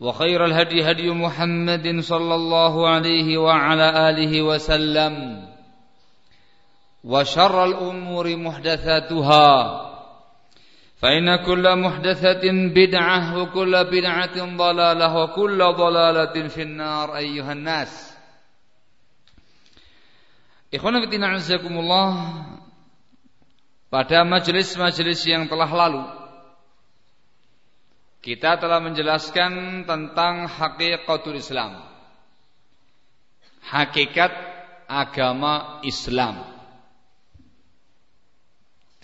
وخير الهدي هدي محمد صلى الله عليه وعلى آله وسلم وشر الأمور محدثاتها فإن كل محدثة بدعة وكل بدعة ضلالة وكل ضلالة في النار أيها الناس. Ikhwan fillah azakumullah pada majelis-majelis yang telah lalu Kita telah menjelaskan tentang hakikatul Islam. Hakikat agama Islam.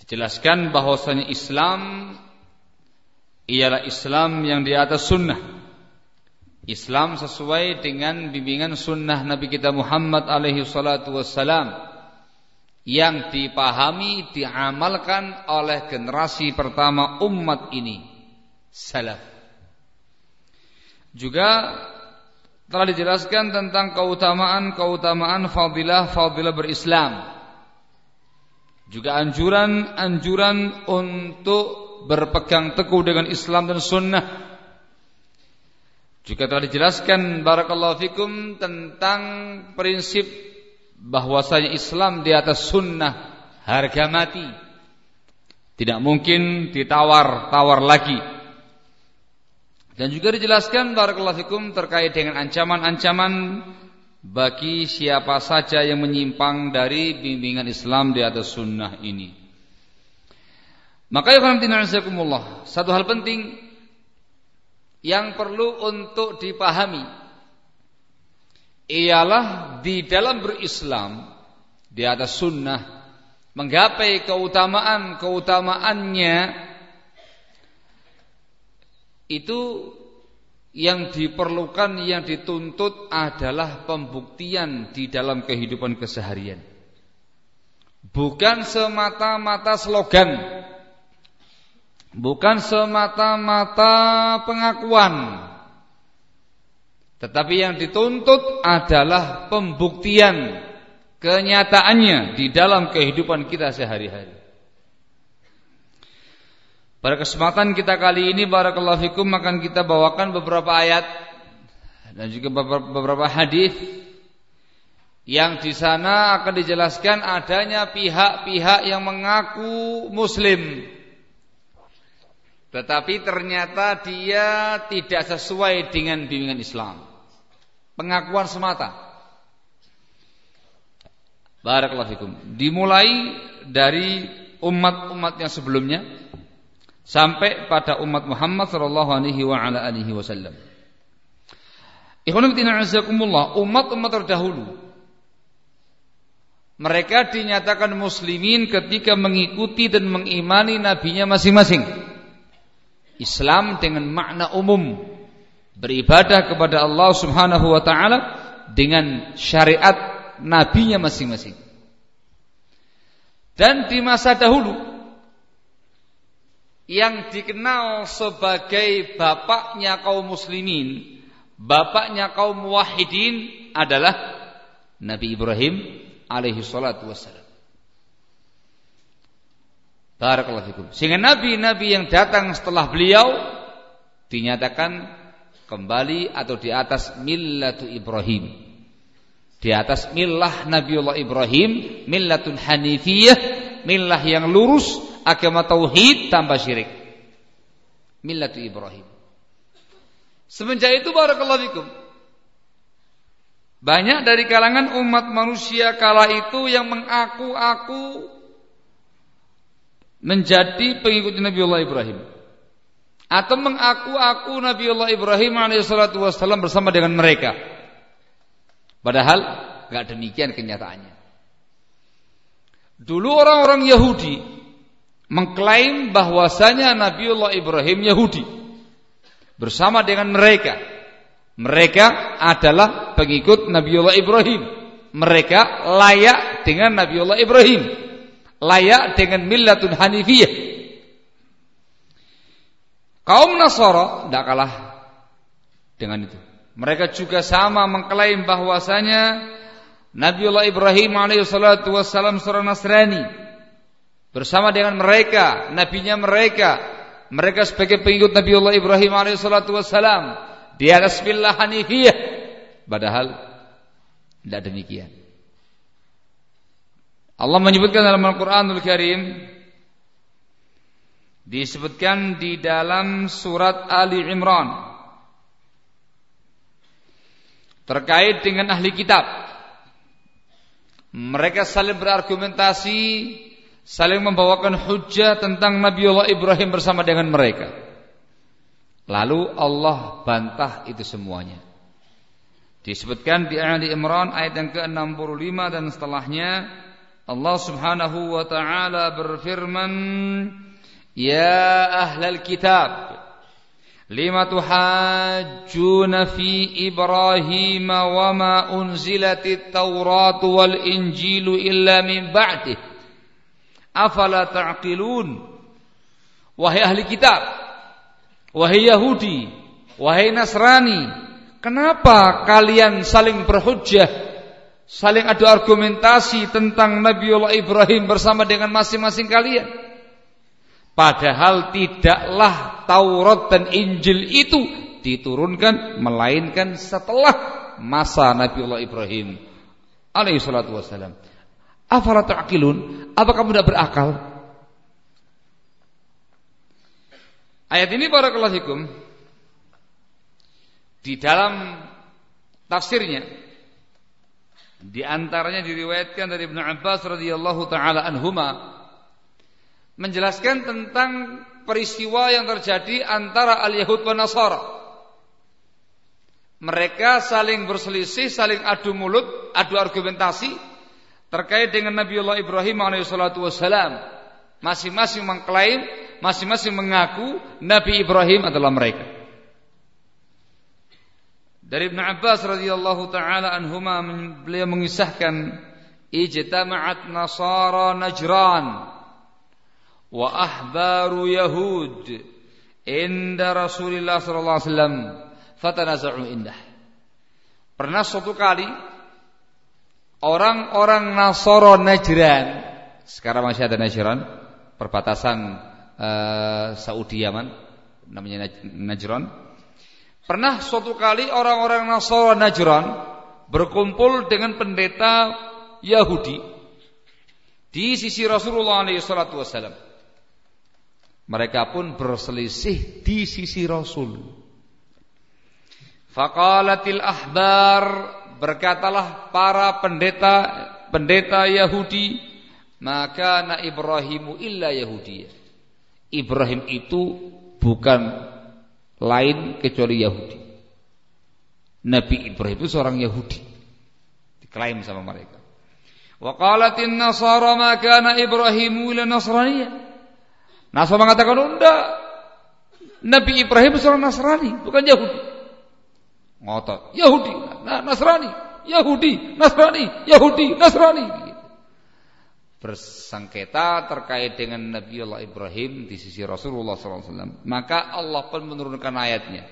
Dijelaskan bahwasanya Islam ialah Islam yang di atas sunnah. Islam sesuai dengan bimbingan sunnah Nabi kita Muhammad alaihi salatu wassalam yang dipahami, diamalkan oleh generasi pertama umat ini salaf. Juga telah dijelaskan tentang keutamaan-keutamaan fadilah-fadilah berislam. Juga anjuran-anjuran untuk berpegang teguh dengan Islam dan sunnah. Juga telah dijelaskan barakallahu fikum tentang prinsip bahwasanya Islam di atas sunnah harga mati. Tidak mungkin ditawar-tawar lagi. Dan juga dijelaskan barakallahu terkait dengan ancaman-ancaman bagi siapa saja yang menyimpang dari bimbingan Islam di atas sunnah ini. Maka ya azakumullah, satu hal penting yang perlu untuk dipahami ialah di dalam berislam di atas sunnah menggapai keutamaan-keutamaannya itu yang diperlukan, yang dituntut adalah pembuktian di dalam kehidupan keseharian. Bukan semata-mata slogan. Bukan semata-mata pengakuan. Tetapi yang dituntut adalah pembuktian kenyataannya di dalam kehidupan kita sehari-hari. Pada kesempatan kita kali ini barakallahu fikum akan kita bawakan beberapa ayat dan juga beberapa hadis yang di sana akan dijelaskan adanya pihak-pihak yang mengaku muslim tetapi ternyata dia tidak sesuai dengan bimbingan Islam. Pengakuan semata. Barakallahu fikum. Dimulai dari umat-umat yang sebelumnya sampai pada umat Muhammad sallallahu alaihi wa ala alihi wasallam. Umat-umat terdahulu Mereka dinyatakan muslimin ketika mengikuti dan mengimani nabinya masing-masing. Islam dengan makna umum beribadah kepada Allah Subhanahu wa taala dengan syariat nabinya masing-masing. Dan di masa dahulu yang dikenal sebagai bapaknya kaum muslimin, bapaknya kaum muwahhidin adalah Nabi Ibrahim alaihi salatu wassalam. Barakallahu fikum. Sehingga nabi-nabi yang datang setelah beliau dinyatakan kembali atau di atas millatu Ibrahim. Di atas millah Nabiullah Ibrahim, millatun hanifiyah, millah yang lurus, agama tauhid tanpa syirik. Millatu Ibrahim. Semenjak itu barakallahu fikum. Banyak dari kalangan umat manusia kala itu yang mengaku-aku menjadi pengikut Nabiullah Ibrahim atau mengaku-aku Nabiullah Ibrahim alaihissalatu wassalam bersama dengan mereka. Padahal nggak demikian kenyataannya. Dulu orang-orang Yahudi mengklaim bahwasanya Nabiullah Ibrahim Yahudi bersama dengan mereka. Mereka adalah pengikut Nabiullah Ibrahim. Mereka layak dengan Nabiullah Ibrahim. Layak dengan millatun hanifiyah. Kaum Nasara tidak kalah dengan itu. Mereka juga sama mengklaim bahwasanya Nabiullah Ibrahim alaihissalatu wassalam seorang Nasrani bersama dengan mereka, nabinya mereka, mereka sebagai pengikut Nabiullah Ibrahim alaihissalatu di atas billah hanifiyah. Padahal tidak demikian. Allah menyebutkan dalam Al-Qur'anul Karim disebutkan di dalam surat Ali Imran terkait dengan ahli kitab. Mereka saling berargumentasi, saling membawakan hujah tentang Nabiullah Ibrahim bersama dengan mereka. Lalu Allah bantah itu semuanya. Disebutkan di Ali Imran ayat yang ke-65 dan setelahnya Allah Subhanahu wa taala berfirman, "Ya ahlal kitab, lima tuhajjuna fi Ibrahim wa ma unzilatit Taurat wal Injilu illa min ba'dih, afala ta'qilun?" Wahai ahli kitab, wahai Yahudi, wahai Nasrani, Kenapa kalian saling berhujjah, saling adu argumentasi tentang Nabiullah Ibrahim bersama dengan masing-masing kalian? Padahal tidaklah Taurat dan Injil itu diturunkan melainkan setelah masa Nabiullah Ibrahim alaihi salatu wassalam. Afala ta'qilun? Apa kamu tidak berakal? Ayat ini barakallahu fikum di dalam tafsirnya di antaranya diriwayatkan dari Ibnu Abbas radhiyallahu taala anhuma menjelaskan tentang peristiwa yang terjadi antara al-Yahud dan Nasara. Mereka saling berselisih, saling adu mulut, adu argumentasi terkait dengan Nabiullah Ibrahim alaihissalatu wassalam. Masing-masing mengklaim, masing-masing mengaku Nabi Ibrahim adalah mereka. Dari Ibn Abbas radhiyallahu taala anhuma beliau mengisahkan ijtama'at nasara Najran wa ahbaru Yahud inda Rasulullah sallallahu alaihi wasallam fatanaza'u indah. Pernah suatu kali orang-orang Nasara Najran sekarang masih ada Najran perbatasan uh, Saudi Yaman namanya Najran Pernah suatu kali orang-orang Nasara Najran berkumpul dengan pendeta Yahudi di sisi Rasulullah SAW. Mereka pun berselisih di sisi Rasul. Fakalatil ahbar berkatalah para pendeta pendeta Yahudi maka na Ibrahimu illa Yahudi. Ibrahim itu bukan lain kecuali Yahudi. Nabi Ibrahim itu seorang Yahudi. Diklaim sama mereka. Wa qalatin nasara ma kana Ibrahim ila nasraniyah. Nasara mengatakan enggak. Nabi Ibrahim seorang Nasrani, bukan Yahudi. Ngotot, Yahudi, Nasrani, Yahudi, Nasrani, Yahudi, Nasrani. Bersangketa terkait dengan Nabi Allah Ibrahim di sisi Rasulullah SAW. Maka Allah pun menurunkan ayatnya.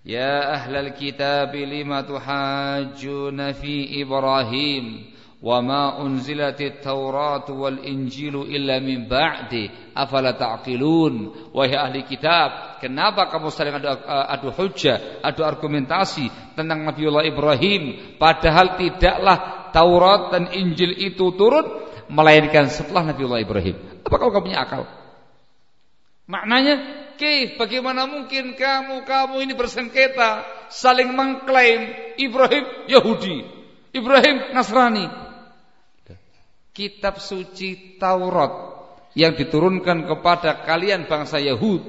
Ya ahlal kitab lima tuhajjuna fi Ibrahim wa ma unzilatit taurat wal injilu illa min ba'di afala ta'qilun? Wahai ahli kitab kenapa kamu saling adu, eh, adu hujah adu argumentasi tentang Nabiullah Ibrahim? Padahal tidaklah Taurat dan Injil itu turun melainkan setelah Nabiullah Ibrahim. Apakah kamu punya akal? Maknanya Keif, bagaimana mungkin kamu kamu ini bersengketa saling mengklaim Ibrahim Yahudi Ibrahim Nasrani? Kitab suci Taurat yang diturunkan kepada kalian bangsa Yahud,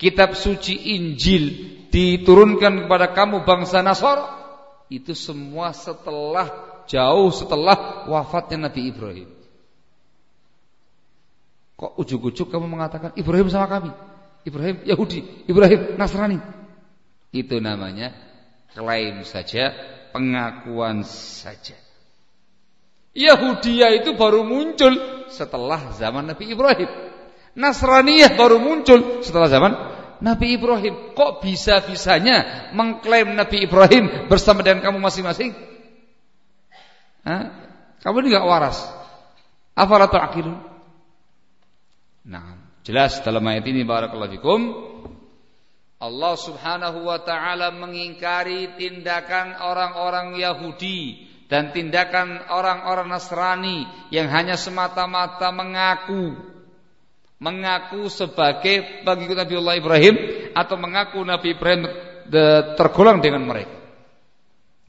kitab suci Injil diturunkan kepada kamu bangsa Nasara, itu semua setelah jauh setelah wafatnya Nabi Ibrahim. Kok ujuk-ujuk kamu mengatakan Ibrahim sama kami? Ibrahim Yahudi, Ibrahim Nasrani. Itu namanya klaim saja, pengakuan saja. Yahudiyah itu baru muncul setelah zaman Nabi Ibrahim. Nasraniyah baru muncul setelah zaman Nabi Ibrahim. Kok bisa-bisanya mengklaim Nabi Ibrahim bersama dengan kamu masing-masing? Kamu ini gak waras. Afala ta'qilun? Nah, jelas dalam ayat ini barakallahu fikum Allah Subhanahu wa taala mengingkari tindakan orang-orang Yahudi dan tindakan orang-orang Nasrani yang hanya semata-mata mengaku mengaku sebagai pengikut Nabi Allah Ibrahim atau mengaku Nabi Ibrahim tergolong dengan mereka.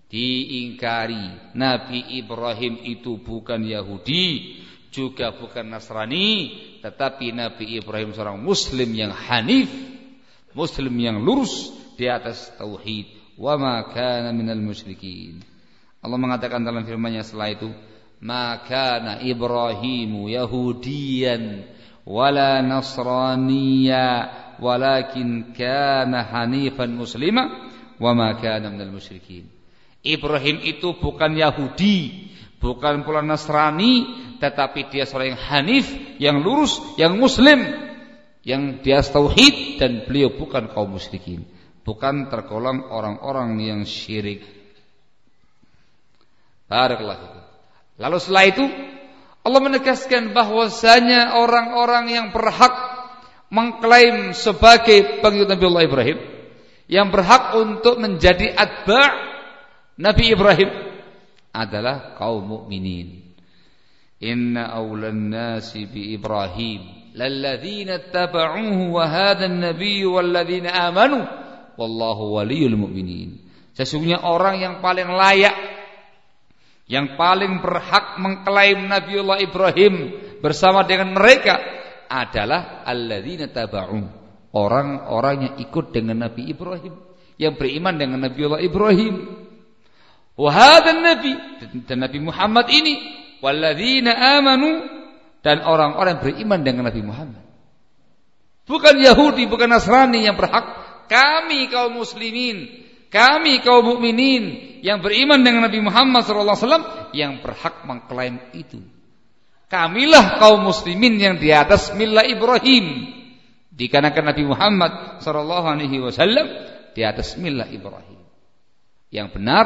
Diingkari Nabi Ibrahim itu bukan Yahudi, juga bukan Nasrani, tetapi Nabi Ibrahim seorang muslim yang hanif, muslim yang lurus di atas tauhid. Wa ma kana minal musyrikin. Allah mengatakan dalam firman-Nya setelah itu, "Maka na Ibrahimu Yahudiyan wala Nasraniya walakin kana hanifan muslima wa ma kana minal musyrikin." Ibrahim itu bukan Yahudi, bukan pula Nasrani, tetapi dia seorang yang hanif, yang lurus, yang muslim, yang dia tauhid dan beliau bukan kaum musyrikin, bukan tergolong orang-orang yang syirik. Barakallahu Lalu setelah itu Allah menegaskan bahwasanya orang-orang yang berhak mengklaim sebagai pengikut Nabi Allah Ibrahim yang berhak untuk menjadi atba' Nabi Ibrahim adalah kaum mukminin. Inna awlan nasi bi Ibrahim lalladzina tabauhu wa hadha an-nabiy walladzina amanu wallahu waliyul mu'minin. Sesungguhnya orang yang paling layak yang paling berhak mengklaim Nabiullah Ibrahim bersama dengan mereka adalah alladzina taba'un orang-orang yang ikut dengan Nabi Ibrahim. Yang beriman dengan Nabiullah Ibrahim. Wa nabi dan Nabi Muhammad ini. Walladzina amanu dan orang-orang beriman dengan Nabi Muhammad. Bukan Yahudi bukan Nasrani yang berhak. Kami kaum muslimin kami kaum mukminin yang beriman dengan Nabi Muhammad SAW yang berhak mengklaim itu. Kamilah kaum muslimin yang di atas milah Ibrahim. Dikarenakan Nabi Muhammad SAW di atas milah Ibrahim. Yang benar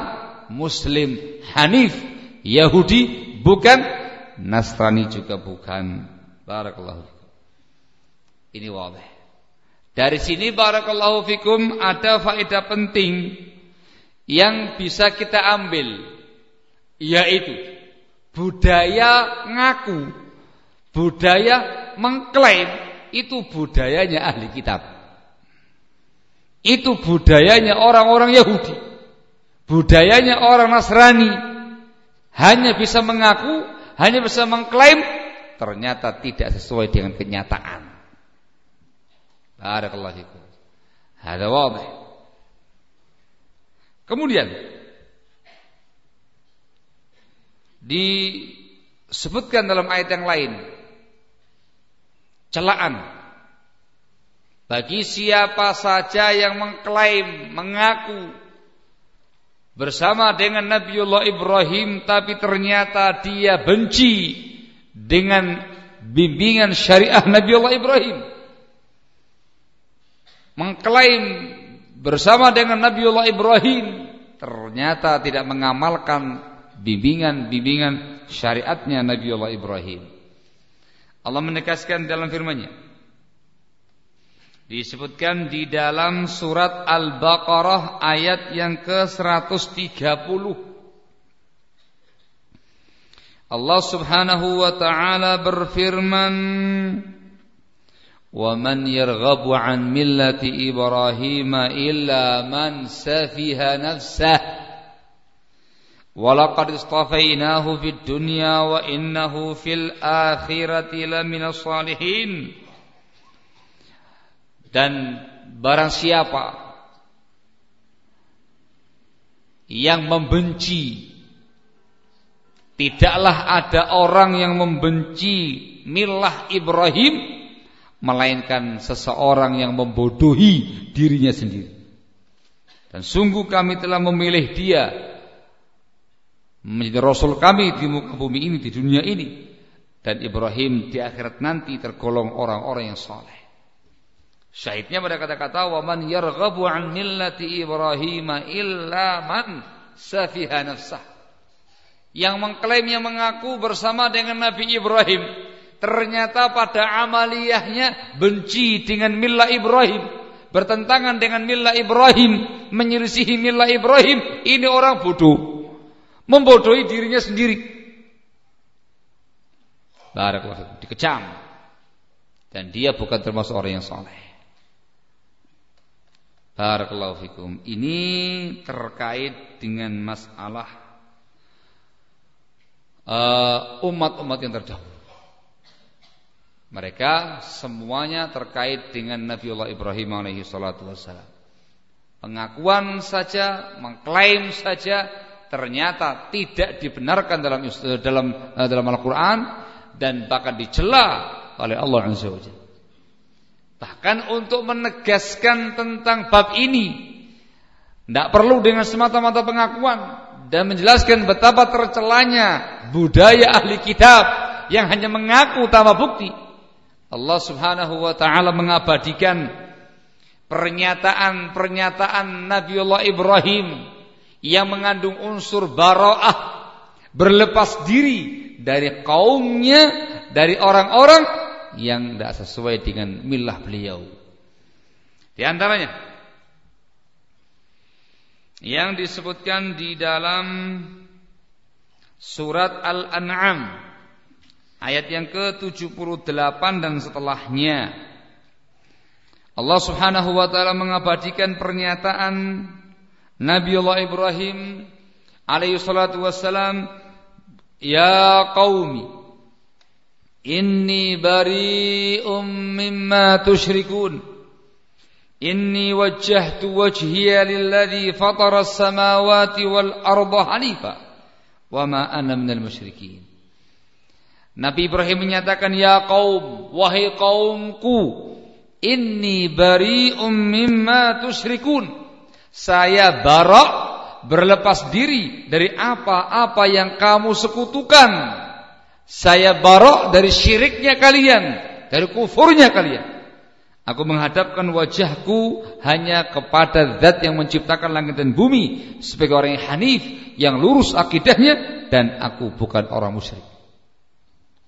Muslim Hanif Yahudi bukan Nasrani juga bukan. Barakallahu Ini wabah. Dari sini barakallahu fikum ada faedah penting yang bisa kita ambil yaitu budaya ngaku, budaya mengklaim itu budayanya ahli kitab. Itu budayanya orang-orang Yahudi. Budayanya orang Nasrani hanya bisa mengaku, hanya bisa mengklaim ternyata tidak sesuai dengan kenyataan. Barakallahu fikum. Hada wadih. Kemudian di sebutkan dalam ayat yang lain celaan bagi siapa saja yang mengklaim, mengaku bersama dengan Nabiullah Ibrahim tapi ternyata dia benci dengan bimbingan syariah Nabiullah Ibrahim. Mengklaim bersama dengan Nabiullah Ibrahim ternyata tidak mengamalkan bimbingan-bimbingan syariatnya Nabiullah Ibrahim. Allah menegaskan dalam firman-Nya disebutkan di dalam surat Al-Baqarah ayat yang ke-130 Allah Subhanahu wa taala berfirman وَمَنْ يَرْغَبُ عَنْ مِلَّةِ إِبْرَاهِيمَ إِلَّا مَنْ سَفِهَ نَفْسَهُ وَلَقَدْ اصْطَفَيْنَاهُ فِي الدُّنْيَا وَإِنَّهُ فِي الْآخِرَةِ لَمِنَ الصَّالِحِينَ Dan barang siapa yang membenci tidaklah ada orang yang membenci milah Ibrahim melainkan seseorang yang membodohi dirinya sendiri. Dan sungguh kami telah memilih dia menjadi rasul kami di muka bumi ini di dunia ini dan Ibrahim di akhirat nanti tergolong orang-orang yang saleh. Syahidnya pada kata-kata wa man yarghabu an millati Ibrahim illa man safiha nafsah. Yang mengklaim yang mengaku bersama dengan Nabi Ibrahim ternyata pada amaliyahnya benci dengan milah Ibrahim, bertentangan dengan milah Ibrahim, menyelisihi milah Ibrahim, ini orang bodoh. Membodohi dirinya sendiri. Barakallahu dikecam. Dan dia bukan termasuk orang yang saleh. Barakallahu fikum. Ini terkait dengan masalah uh, umat-umat uh, yang terdahulu. Mereka semuanya terkait dengan Nabiullah Ibrahim alaihi salatu wassalam. Pengakuan saja, mengklaim saja ternyata tidak dibenarkan dalam dalam eh, dalam Al-Qur'an dan bahkan dicela oleh Allah Azza wa Bahkan untuk menegaskan tentang bab ini tidak perlu dengan semata-mata pengakuan dan menjelaskan betapa tercelanya budaya ahli kitab yang hanya mengaku tanpa bukti Allah Subhanahu wa taala mengabadikan pernyataan-pernyataan Nabiullah Ibrahim yang mengandung unsur baroah berlepas diri dari kaumnya dari orang-orang yang tidak sesuai dengan milah beliau. Di antaranya yang disebutkan di dalam surat Al-An'am ayat yang ke-78 dan setelahnya. Allah Subhanahu wa taala mengabadikan pernyataan Nabiullah Ibrahim alaihi salatu wassalam, "Ya qaumi, inni bari'um mimma tusyrikun." Inni wajjahtu wajhiya lilladzi fatara as-samawati wal arda hanifa wa ma ana minal musyrikin. Nabi Ibrahim menyatakan ya kaum wahai kaumku inni bari'um mimma tusyrikun. Saya barak berlepas diri dari apa-apa yang kamu sekutukan. Saya barak dari syiriknya kalian dari kufurnya kalian. Aku menghadapkan wajahku hanya kepada zat yang menciptakan langit dan bumi sebagai orang yang hanif, yang lurus akidahnya dan aku bukan orang musyrik.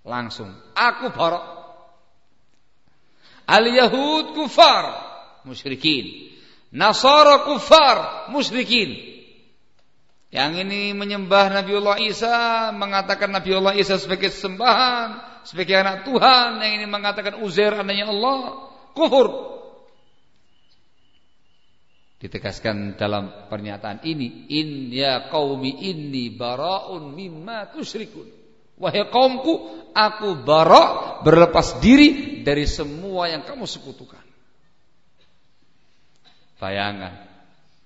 Langsung. Aku barok. Al-Yahud kufar. Musyrikin. Nasara kufar. Musyrikin. Yang ini menyembah Nabiullah Isa. Mengatakan Nabiullah Isa sebagai sembahan. Sebagai anak Tuhan. Yang ini mengatakan Uzair anaknya Allah. Kufur. Ditegaskan dalam pernyataan ini. In ya qawmi inni bara'un mimma tusyrikun. Wahai kaumku, aku barok berlepas diri dari semua yang kamu sekutukan. Bayangan,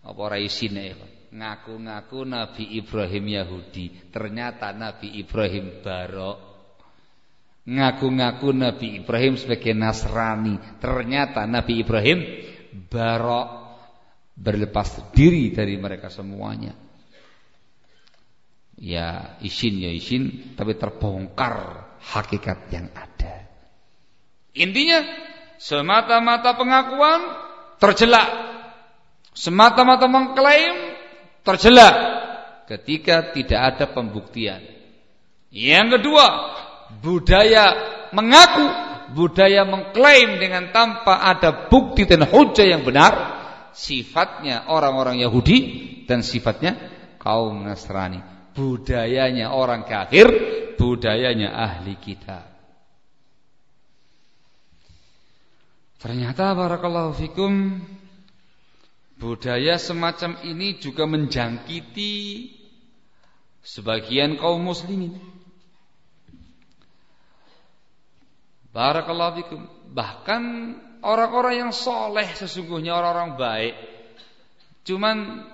apa raisine ngaku-ngaku Nabi Ibrahim Yahudi, ternyata Nabi Ibrahim barok ngaku-ngaku Nabi Ibrahim sebagai Nasrani. Ternyata Nabi Ibrahim barok berlepas diri dari mereka semuanya. Ya isin ya isin, tapi terbongkar hakikat yang ada. Intinya semata-mata pengakuan terjelak, semata-mata mengklaim terjelak ketika tidak ada pembuktian. Yang kedua, budaya mengaku, budaya mengklaim dengan tanpa ada bukti dan hujah yang benar, sifatnya orang-orang Yahudi dan sifatnya kaum Nasrani. Budayanya orang kafir, budayanya ahli kita. Ternyata barakallahu fikum budaya semacam ini juga menjangkiti sebagian kaum muslimin. Barakallahu fikum. Bahkan orang-orang yang soleh sesungguhnya orang-orang baik. Cuman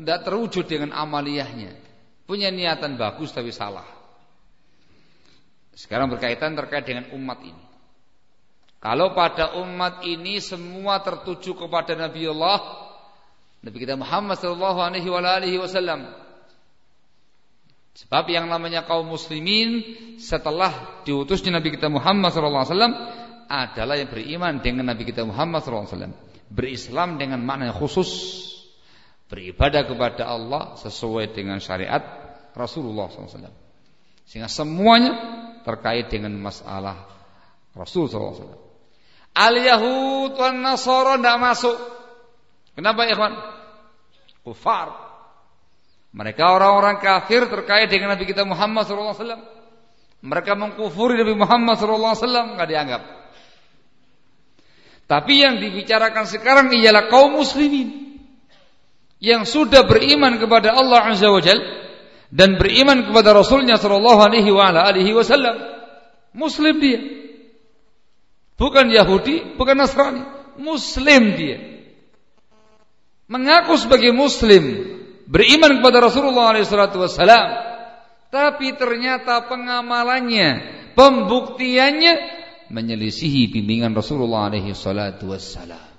tidak terwujud dengan amaliyahnya. Punya niatan bagus tapi salah. Sekarang berkaitan terkait dengan umat ini. Kalau pada umat ini semua tertuju kepada Nabi Allah, Nabi kita Muhammad wasallam Sebab yang namanya kaum muslimin setelah diutusnya Nabi kita Muhammad SAW adalah yang beriman dengan Nabi kita Muhammad SAW. Berislam dengan makna khusus. Beribadah kepada Allah sesuai dengan syariat Rasulullah SAW. Sehingga semuanya terkait dengan masalah Rasul SAW. Al-Yahud dan Nasara tidak masuk. Kenapa ikhwan? Kufar. Mereka orang-orang kafir terkait dengan Nabi kita Muhammad SAW. Mereka mengkufuri Nabi Muhammad SAW, nggak dianggap. Tapi yang dibicarakan sekarang ialah kaum muslimin yang sudah beriman kepada Allah Azza wa Jal dan beriman kepada Rasulnya Sallallahu Alaihi Wasallam. Muslim dia, bukan Yahudi, bukan Nasrani, Muslim dia. Mengaku sebagai Muslim, beriman kepada Rasulullah SAW, tapi ternyata pengamalannya, pembuktiannya menyelisihi bimbingan Rasulullah SAW.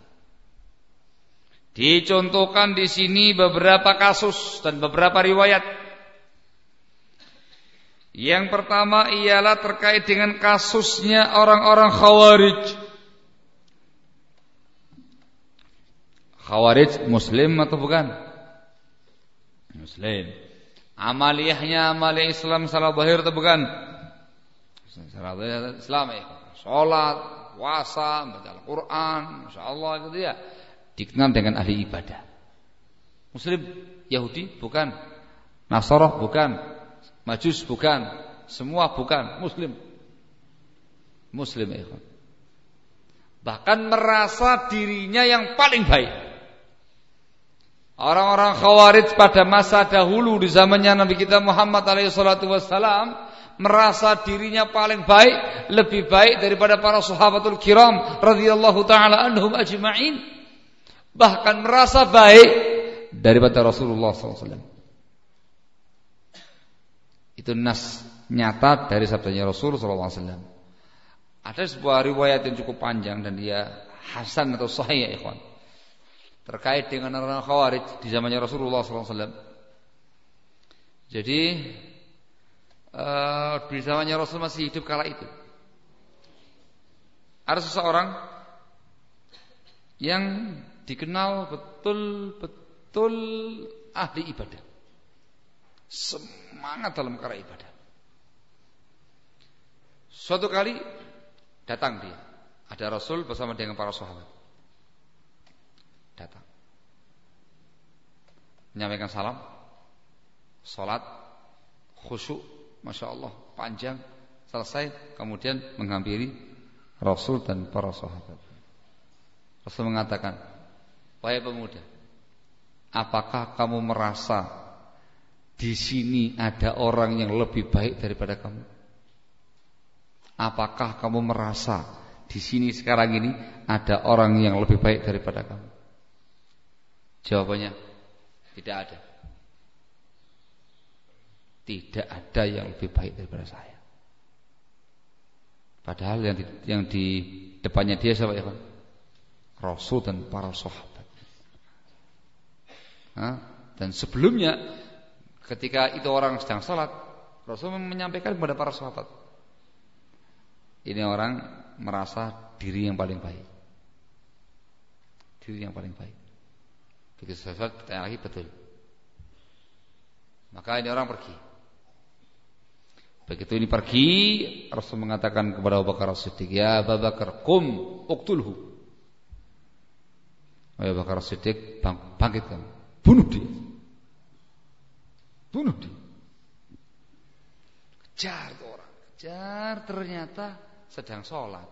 Dicontohkan di sini beberapa kasus dan beberapa riwayat. Yang pertama ialah terkait dengan kasusnya orang-orang Khawarij. Khawarij Muslim atau bukan? Muslim. Amaliyahnya amaliyah Islam salah zahir atau bukan? Salah Islam ya. Salat, puasa, baca Al-Qur'an, masyaallah itu dia dikenal dengan ahli ibadah. Muslim Yahudi bukan, Nasara bukan, Majus bukan, semua bukan, Muslim. Muslim ya. Bahkan merasa dirinya yang paling baik. Orang-orang Khawarij pada masa dahulu di zamannya Nabi kita Muhammad alaihissalatu wassalam merasa dirinya paling baik, lebih baik daripada para sahabatul kiram radhiyallahu taala anhum ajma'in. Bahkan merasa baik daripada Rasulullah SAW. Itu nas nyata dari sabdanya Rasulullah SAW. Ada sebuah riwayat yang cukup panjang dan dia hasan atau sahih ya ikhwan terkait dengan orang Khawarij di zamannya Rasulullah SAW. Jadi uh, di zamannya Rasul masih hidup kala itu. Ada seseorang yang dikenal betul-betul ahli ibadah. Semangat dalam cara ibadah. Suatu kali datang dia. Ada Rasul bersama dengan para sahabat. Datang. Menyampaikan salam. Salat. Khusyuk. Masya Allah. Panjang. Selesai. Kemudian menghampiri Rasul dan para sahabat. Rasul mengatakan. Wahai pemuda. Apakah kamu merasa di sini ada orang yang lebih baik daripada kamu? Apakah kamu merasa di sini sekarang ini ada orang yang lebih baik daripada kamu? Jawabannya tidak ada. Tidak ada yang lebih baik daripada saya. Padahal yang di, yang di depannya dia siapa ya, Rasul dan para sahabat. Dan sebelumnya ketika itu orang sedang salat, Rasul menyampaikan kepada para sahabat. Ini orang merasa diri yang paling baik. Diri yang paling baik. Begitu sahabat bertanya lagi betul. Maka ini orang pergi. Begitu ini pergi, Rasul mengatakan kepada Abu Bakar As-Siddiq, "Ya Abu Bakar, kum uqtulhu." Abu Bakar As-Siddiq, bang, bangkit kamu. Bunuh dia. Bunuh dia. Kejar tuh orang. Kejar ternyata sedang sholat.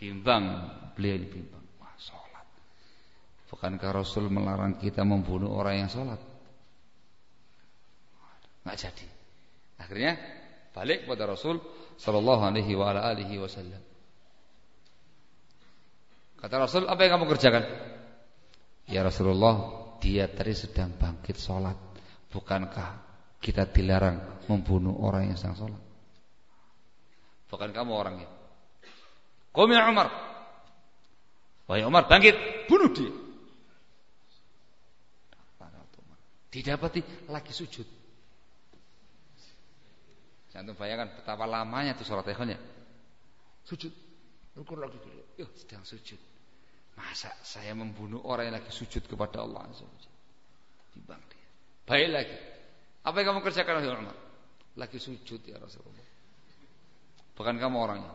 Bimbang, beliau ini bimbang. Wah, sholat. Bukankah Rasul melarang kita membunuh orang yang sholat? Nggak jadi. Akhirnya balik kepada Rasul sallallahu alaihi wa ala alihi wasallam. Kata Rasul, apa yang kamu kerjakan? Ya Rasulullah, dia tadi sedang bangkit sholat. Bukankah kita dilarang membunuh orang yang sedang sholat? Bukan kamu orangnya. Qum ya Umar. Wahai Umar, bangkit, bunuh dia. Didapati lagi sujud. Jangan bayangkan betapa lamanya tuh sholat ikhwan ya. Sujud. Rukun lagi dulu. Ya, sedang sujud. Masa saya membunuh orang yang lagi sujud kepada Allah Azza dia. Baik lagi. Apa yang kamu kerjakan Umar? Lagi sujud ya Rasulullah. Bukan kamu orangnya.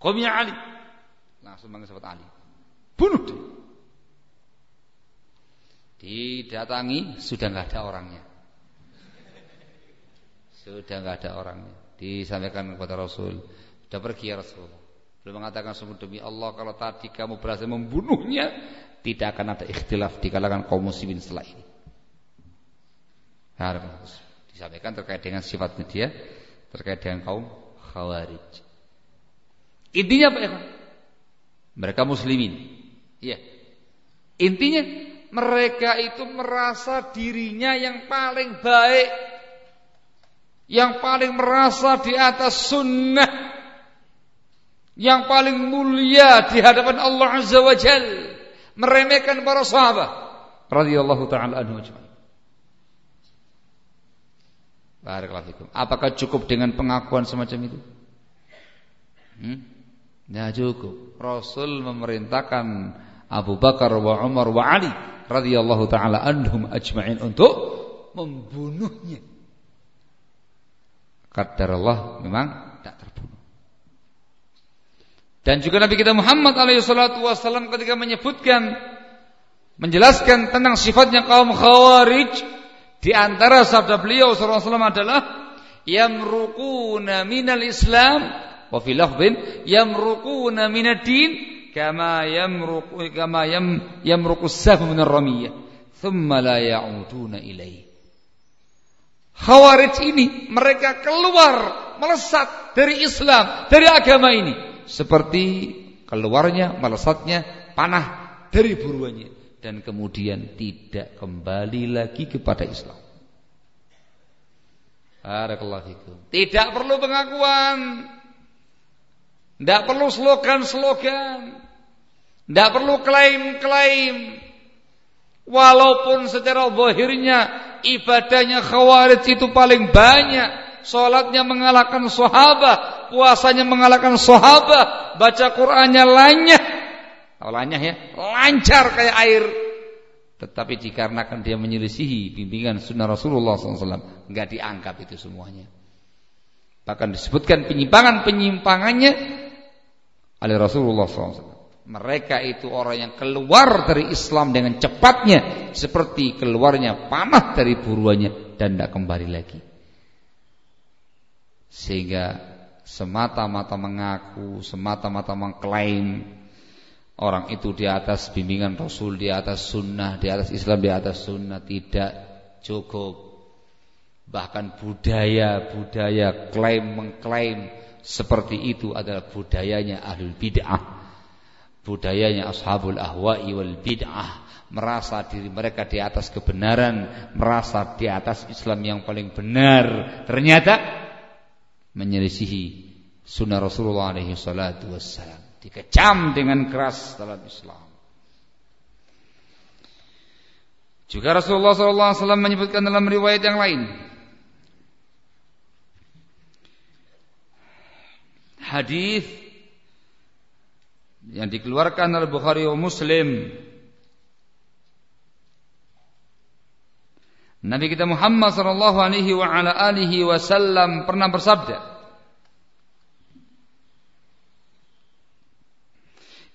Qum ya Ali. Langsung manggil sahabat Ali. Bunuh dia. Didatangi sudah nggak ada orangnya. Sudah nggak ada orangnya. Disampaikan kepada Rasul. Sudah pergi ya Rasulullah. Beliau mengatakan sungguh demi Allah kalau tadi kamu berhasil membunuhnya, tidak akan ada ikhtilaf di kalangan kaum muslimin setelah ini. Harus disampaikan terkait dengan sifat dia, terkait dengan kaum khawarij. Intinya apa ya? Mereka muslimin. Iya. Intinya mereka itu merasa dirinya yang paling baik yang paling merasa di atas sunnah yang paling mulia di hadapan Allah Azza wa Jal meremehkan para sahabat radhiyallahu taala anhu ajma'in Barakallahu fikum. Apakah cukup dengan pengakuan semacam itu? Hmm? Ya cukup. Rasul memerintahkan Abu Bakar wa Umar wa Ali radhiyallahu taala anhum ajma'in untuk membunuhnya. Kadar Allah memang. Dan juga Nabi kita Muhammad alaihissalatu wassalam ketika menyebutkan menjelaskan tentang sifatnya kaum khawarij di antara sabda beliau wasallam adalah yamruquna minal islam wa fi lafdhin yamruquna minad din kama yamruqu kama yam yamruqu as-sahmu min ar-ramiyah thumma la ya'uduna ilaihi Khawarij ini mereka keluar melesat dari Islam, dari agama ini seperti keluarnya melesatnya panah dari buruannya dan kemudian tidak kembali lagi kepada Islam. Barakallahu Tidak perlu pengakuan. Tidak perlu slogan-slogan. Tidak perlu klaim-klaim. Walaupun secara zahirnya ibadahnya khawarij itu paling banyak. Salatnya mengalahkan sahabat, puasanya mengalahkan sahabat, baca Qur'annya lanyah. Tahu lanyah ya? Lancar kayak air. Tetapi dikarenakan dia menyelisihi bimbingan sunnah Rasulullah SAW, nggak dianggap itu semuanya. Bahkan disebutkan penyimpangan-penyimpangannya oleh Rasulullah SAW. Mereka itu orang yang keluar dari Islam dengan cepatnya seperti keluarnya panah dari buruannya dan tidak kembali lagi. Sehingga semata-mata mengaku, semata-mata mengklaim orang itu di atas bimbingan Rasul, di atas sunnah, di atas Islam, di atas sunnah. Tidak cukup. Bahkan budaya-budaya klaim mengklaim seperti itu adalah budayanya ahlul bid'ah. Budayanya ashabul ahwa'i wal bid'ah. Merasa diri mereka di atas kebenaran merasa di atas Islam yang paling benar. Ternyata menyelisihi sunnah Rasulullah alaihi salatu wassalam. Dikecam dengan keras dalam Islam. Juga Rasulullah SAW menyebutkan dalam riwayat yang lain. Hadis yang dikeluarkan oleh Bukhari wa Muslim Nabi kita Muhammad sallallahu alaihi wa ala alihi wasallam pernah bersabda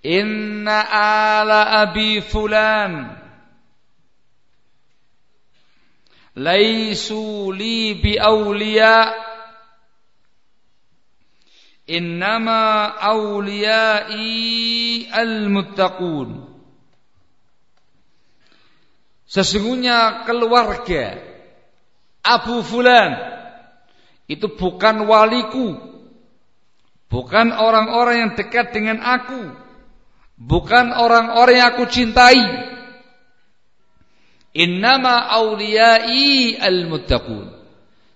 Inna ala abi fulan laisu li bi awliya innama awliyai al-muttaqun Sesungguhnya keluarga Abu Fulan itu bukan waliku, bukan orang-orang yang dekat dengan aku, bukan orang-orang yang aku cintai. Innama awliyai al-muttaqun.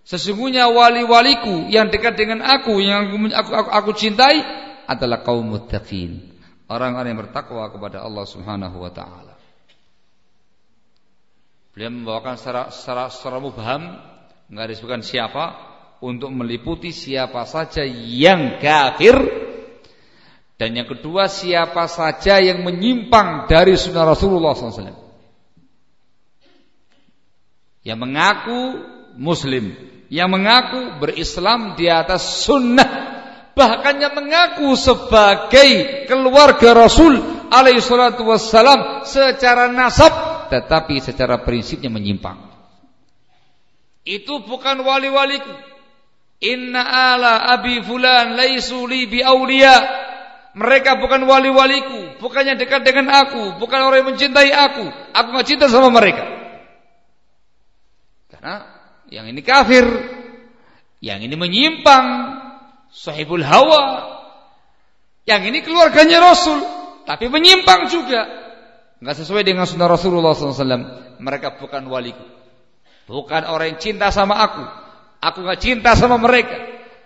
Sesungguhnya wali-waliku yang dekat dengan aku, yang aku, aku, aku, aku cintai adalah kaum muttaqin. Orang-orang yang bertakwa kepada Allah Subhanahu wa taala. Beliau membawakan secara, secara, secara mubham disebutkan siapa Untuk meliputi siapa saja yang kafir Dan yang kedua siapa saja yang menyimpang dari sunnah Rasulullah SAW Yang mengaku muslim Yang mengaku berislam di atas sunnah Bahkan yang mengaku sebagai keluarga Rasul alaihi salatu wassalam secara nasab tetapi secara prinsipnya menyimpang. Itu bukan wali-waliku. Inna ala abi fulan laisu li bi awliya. Mereka bukan wali-waliku, bukannya dekat dengan aku, bukan orang yang mencintai aku. Aku nggak cinta sama mereka. Karena yang ini kafir, yang ini menyimpang, sahibul hawa. Yang ini keluarganya Rasul, tapi menyimpang juga nggak sesuai dengan sunnah Rasulullah SAW. Mereka bukan waliku, bukan orang yang cinta sama aku. Aku nggak cinta sama mereka.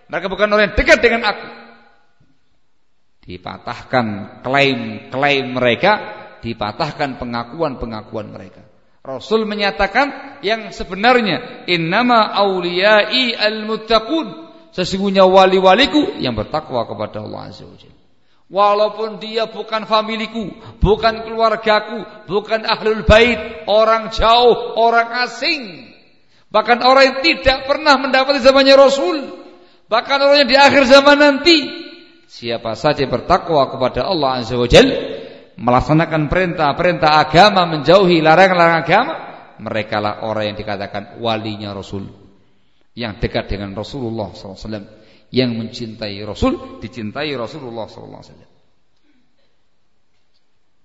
Mereka bukan orang yang dekat dengan aku. Dipatahkan klaim-klaim mereka, dipatahkan pengakuan-pengakuan mereka. Rasul menyatakan yang sebenarnya innama auliyai al-muttaqun. Sesungguhnya wali-waliku yang bertakwa kepada Allah Azza wa Walaupun dia bukan familiku, bukan keluargaku, bukan ahlul bait, orang jauh, orang asing. Bahkan orang yang tidak pernah mendapati zamannya Rasul. Bahkan orang yang di akhir zaman nanti. Siapa saja bertakwa kepada Allah Azza wa Jal. Melaksanakan perintah-perintah agama, menjauhi larangan-larangan agama. Mereka lah orang yang dikatakan walinya Rasul. Yang dekat dengan Rasulullah SAW yang mencintai Rasul dicintai Rasulullah SAW.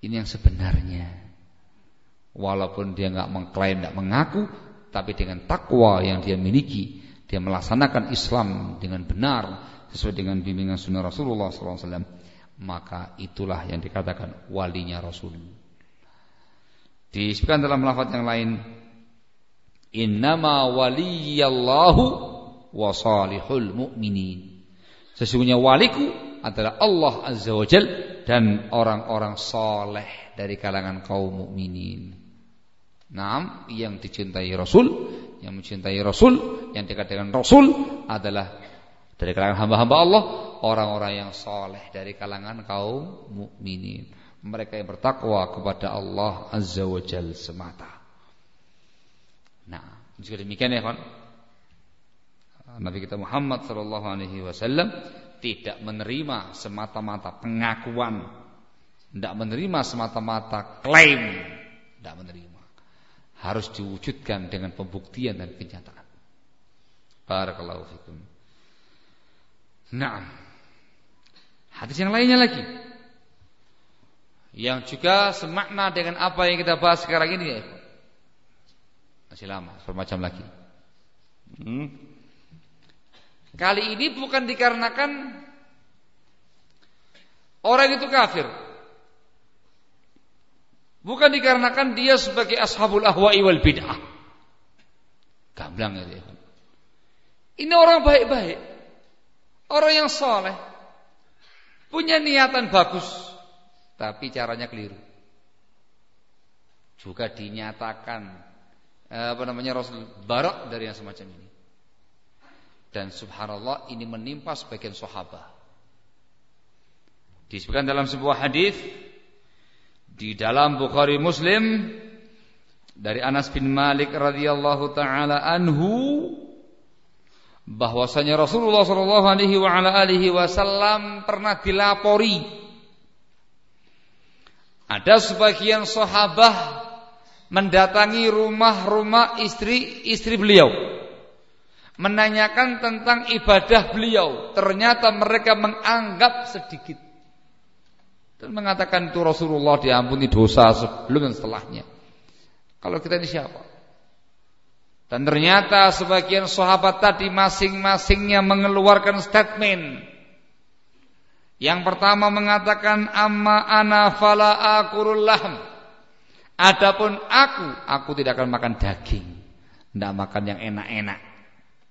Ini yang sebenarnya. Walaupun dia nggak mengklaim, nggak mengaku, tapi dengan takwa yang dia miliki, dia melaksanakan Islam dengan benar sesuai dengan bimbingan sunnah Rasulullah SAW. Maka itulah yang dikatakan walinya Rasul. Disebutkan dalam lafaz yang lain, Innama waliyallahu wa salihul mu'minin. Sesungguhnya waliku adalah Allah Azza wa Jal dan orang-orang soleh dari kalangan kaum mukminin. Naam, yang dicintai Rasul, yang mencintai Rasul, yang dekat dengan Rasul adalah dari kalangan hamba-hamba Allah, orang-orang yang soleh dari kalangan kaum mukminin. Mereka yang bertakwa kepada Allah Azza wa Jal semata. Nah, jika demikian ya kan, Nabi kita Muhammad sallallahu alaihi wasallam tidak menerima semata-mata pengakuan, tidak menerima semata-mata klaim, tidak menerima. Harus diwujudkan dengan pembuktian dan kenyataan. Barakallahu fikum. Nah, hadis yang lainnya lagi yang juga semakna dengan apa yang kita bahas sekarang ini ya. Masih lama, semacam lagi. Hmm. Kali ini bukan dikarenakan orang itu kafir. Bukan dikarenakan dia sebagai ashabul ahwa'i wal bid'ah. Gamblang ya dia. Ini orang baik-baik. Orang yang soleh punya niatan bagus, tapi caranya keliru. Juga dinyatakan eh, apa namanya Rasul barak dari yang semacam ini. Dan subhanallah ini menimpa sebagian sahabat. Disebutkan dalam sebuah hadis di dalam Bukhari Muslim dari Anas bin Malik radhiyallahu taala anhu bahwasanya Rasulullah sallallahu alaihi wasallam pernah dilapori ada sebagian sahabat mendatangi rumah-rumah istri-istri beliau menanyakan tentang ibadah beliau ternyata mereka menganggap sedikit dan mengatakan itu Rasulullah diampuni dosa sebelum dan setelahnya. Kalau kita ini siapa? Dan ternyata sebagian sahabat tadi masing-masingnya mengeluarkan statement. Yang pertama mengatakan amma ana fala akurul lahm. Adapun aku, aku tidak akan makan daging. Tidak makan yang enak-enak.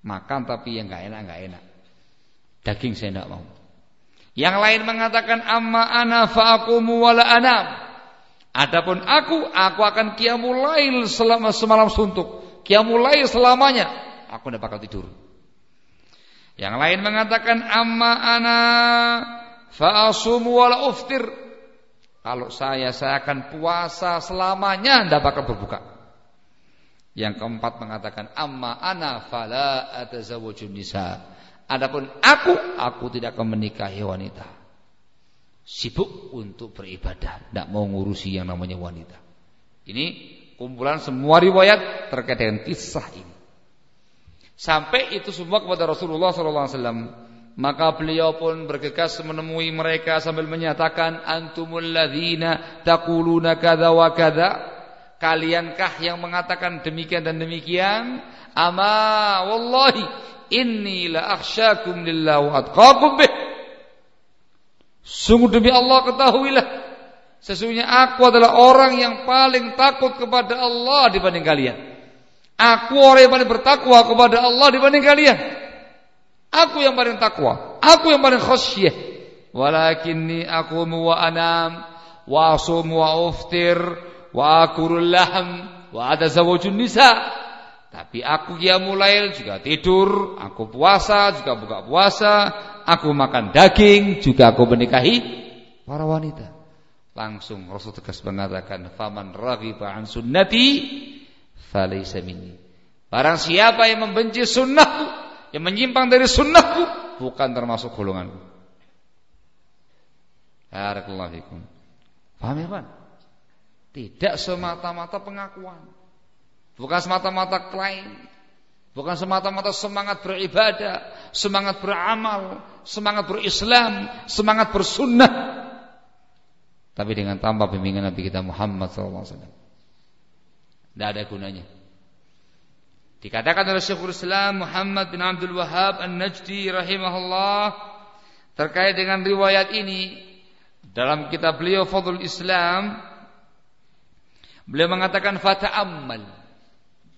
Makan tapi yang enggak enak-enggak enak. Daging saya tidak mau. Yang lain mengatakan amma ana fa'aqumu wala anam. Adapun aku, aku akan qiyamul lail selama semalam suntuk. Qiyamul lail selamanya. Aku tidak bakal tidur. Yang lain mengatakan amma ana fa'asumu wala uftir. Kalau saya saya akan puasa selamanya tidak bakal berbuka. Yang keempat mengatakan amma ana fala atazawwajun nisa. Adapun aku, aku tidak akan menikahi wanita. Sibuk untuk beribadah, tidak mau ngurusi yang namanya wanita. Ini kumpulan semua riwayat terkait dengan kisah ini. Sampai itu semua kepada Rasulullah SAW. Maka beliau pun bergegas menemui mereka sambil menyatakan antumul ladzina taquluna kadza wa kadza kaliankah yang mengatakan demikian dan demikian ama wallahi Inni la akhsyakum lillah wa atqakum bih. Sungguh demi Allah ketahuilah sesungguhnya aku adalah orang yang paling takut kepada Allah dibanding kalian. Aku orang yang paling bertakwa kepada Allah dibanding kalian. Aku yang paling takwa, aku yang paling khasyah. Walakinni aqumu wa anam wa asum wa uftir wa akurul lahm wa atazawwajun nisa. Tapi aku mulai juga tidur, aku puasa juga buka puasa, aku makan daging juga aku menikahi para wanita. Langsung Rasul tegas mengatakan, "Faman raghiba an sunnati falaysa minni." Barang siapa yang membenci sunnahku, yang menyimpang dari sunnahku, bukan termasuk golonganku. Barakallahu fikum. Paham ya, Pak? Tidak semata-mata pengakuan. Bukan semata-mata klaim. Bukan semata-mata semangat beribadah, semangat beramal, semangat berislam, semangat bersunnah. Tapi dengan tanpa bimbingan Nabi kita Muhammad SAW. Tidak ada gunanya. Dikatakan oleh Syekhul Islam Muhammad bin Abdul Wahab An-Najdi rahimahullah terkait dengan riwayat ini dalam kitab beliau Fadlul Islam beliau mengatakan fata'ammal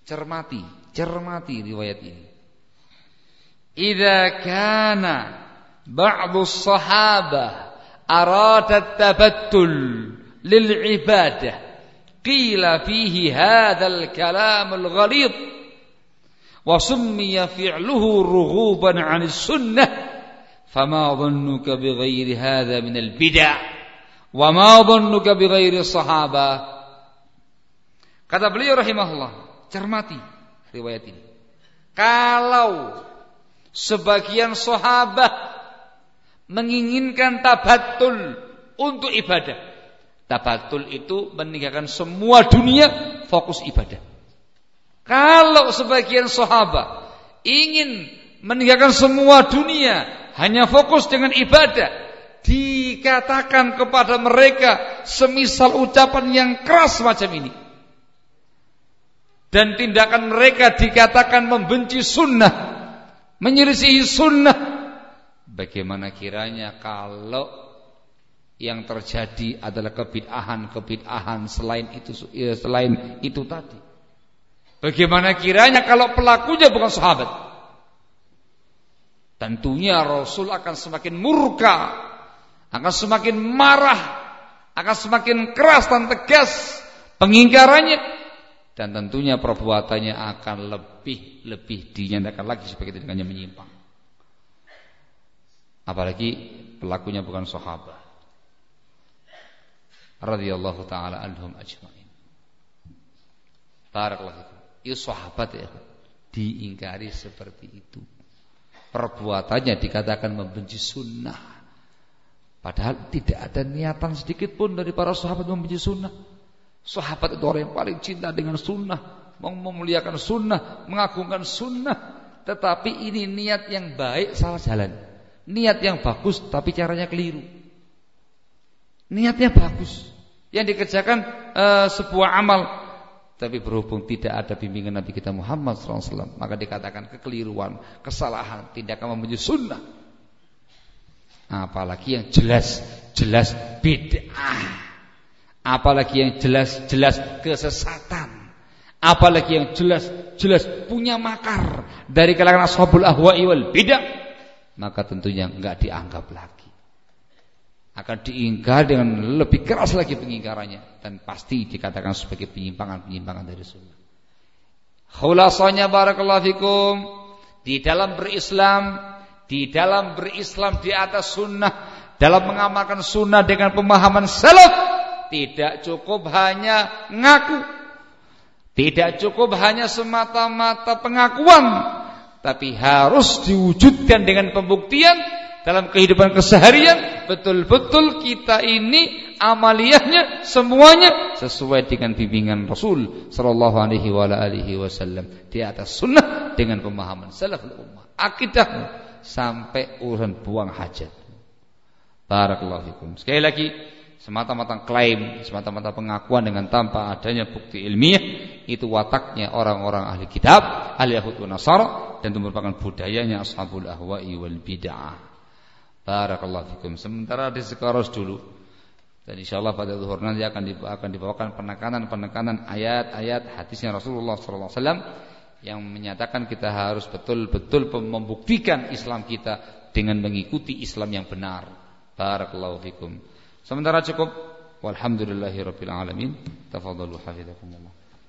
Cermati, cermati riwayat ini. Idza kana ba'du sahabah arada tabattul lil ibadah qila fihi hadzal kalam al ghalid wa summiya fi'luhu rughuban 'an sunnah fama dhannuka bighairi hadha min al bid'ah wa ma dhannuka bighairi sahabah kata beliau rahimahullah Cermati riwayat ini. Kalau sebagian sahabat menginginkan tabatul untuk ibadah. Tabatul itu meninggalkan semua dunia fokus ibadah. Kalau sebagian sahabat ingin meninggalkan semua dunia hanya fokus dengan ibadah, dikatakan kepada mereka semisal ucapan yang keras macam ini dan tindakan mereka dikatakan membenci sunnah, menyelisihi sunnah. Bagaimana kiranya kalau yang terjadi adalah kebid'ahan-kebid'ahan selain itu ya, selain itu tadi. Bagaimana kiranya kalau pelakunya bukan sahabat? tentunya Rasul akan semakin murka, akan semakin marah, akan semakin keras dan tegas pengingkarannya dan tentunya perbuatannya akan lebih lebih dinyatakan lagi sebagai tindakannya menyimpang. Apalagi pelakunya bukan sahabat. Radhiyallahu taala anhum ajmain. Barakallahu fikum. Itu sahabat ya. Diingkari seperti itu. Perbuatannya dikatakan membenci sunnah. Padahal tidak ada niatan sedikit pun dari para sahabat membenci sunnah. Sahabat itu orang yang paling cinta dengan sunnah, memuliakan sunnah, mengagungkan sunnah. Tetapi ini niat yang baik salah jalan. Niat yang bagus tapi caranya keliru. Niatnya bagus. Yang dikerjakan e, sebuah amal tapi berhubung tidak ada bimbingan Nabi kita Muhammad SAW maka dikatakan kekeliruan, kesalahan, tindakan menuju sunnah. Apalagi yang jelas jelas bid'ah apalagi yang jelas-jelas kesesatan, apalagi yang jelas-jelas punya makar dari kalangan ashabul ahwa'i wal bidah, maka tentunya enggak dianggap lagi. Akan diingkar dengan lebih keras lagi pengingkarannya dan pasti dikatakan sebagai penyimpangan-penyimpangan dari sunnah. Khulasanya barakallahu fikum di dalam berislam, di dalam berislam di atas sunnah, dalam mengamalkan sunnah dengan pemahaman salaf tidak cukup hanya ngaku. Tidak cukup hanya semata-mata pengakuan, tapi harus diwujudkan dengan pembuktian dalam kehidupan keseharian. Betul-betul kita ini amaliyahnya semuanya sesuai dengan bimbingan Rasul sallallahu alaihi wasallam di atas sunnah dengan pemahaman salaful ummah. Akidah sampai urusan buang hajat. Barakallahu fikum. Sekali lagi semata-mata klaim, semata-mata pengakuan dengan tanpa adanya bukti ilmiah itu wataknya orang-orang ahli kitab, ahli Yahud dan Nasara dan itu merupakan budayanya ashabul ahwa'i wal bid'ah. Barakallahu fikum. Sementara di sekarang dulu dan insyaallah pada zuhur nanti akan akan dibawakan penekanan-penekanan ayat-ayat hadisnya Rasulullah sallallahu alaihi wasallam yang menyatakan kita harus betul-betul membuktikan Islam kita dengan mengikuti Islam yang benar. Barakallahu fikum. Sementara cukup. Walhamdulillahi Alamin. Tafadalu hafidhakumullah.